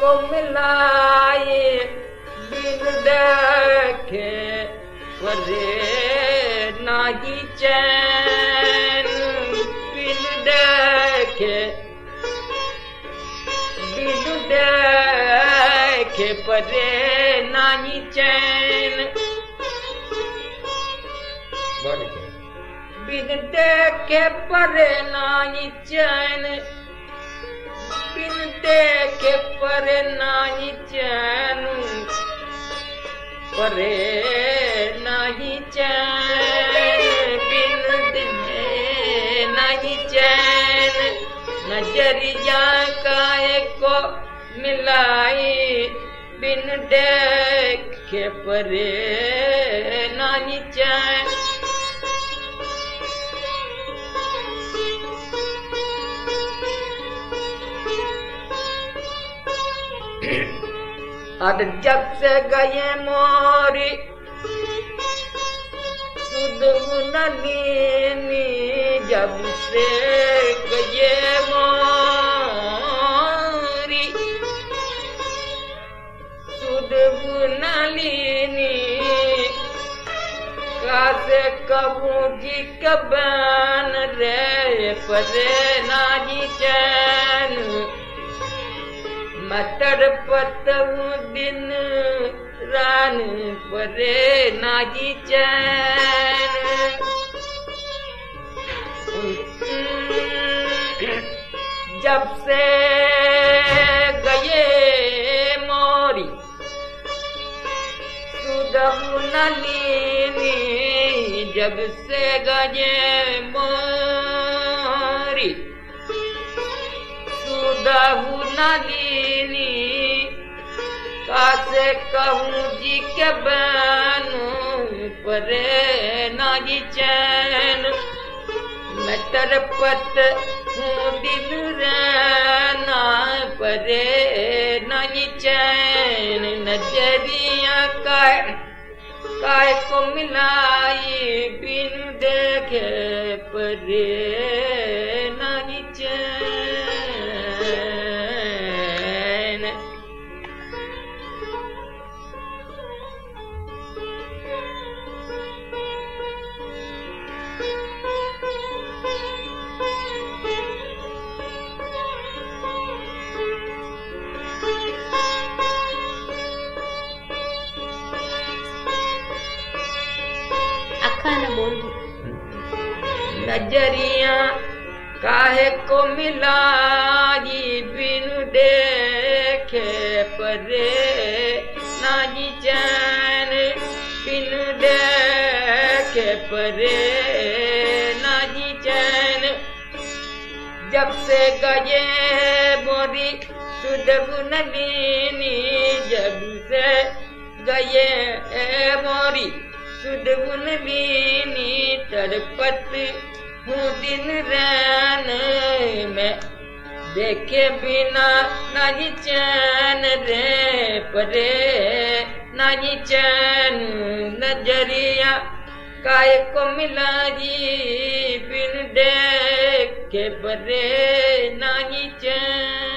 को मिलाए बिन देखे परे नागी चैन। बिन देखे बिन देखे परे नागी चैन। बिन देखे परे नागी चैन। बिन देखे परे नागी चैन। परे नाही चैन। बिन दिने नाही चैन। नज़रिया काहे को मिलाई? बिन देखे परे नाही चैन। अब जब से गए मोरी नलीनी जब से गए मोरी नलीनी कासे कबू जी कबन रे, परे नाजी चैन। मटर पतऊ दिन रान परे नागी चैन। जब से गए मोरी सुदहु नलीनी जब से गए मोरी। सुदहु नलीनी, कासे कहूँ जी के बनू, परे नागी चैन। मैं तरपत हूँ रहना, परे नागी चैन। नज़रिया का काय को मिलाई बिन देखे, परे अक्का न बोल नज़रिया काहे को मिलाई बिन देखे परे? नाजी चैन बिन देखे परे? नाजी चैन जब से गए मोरी सुदब नलीनी जब से गए मोरी। सुदबुन लीनी तरपत हूँ दिन रैन में। देखे बिना नाजी चैन रे परे नाजी चैन नज़रिया काय को मिला जी बिन देखे परे नाजी चैन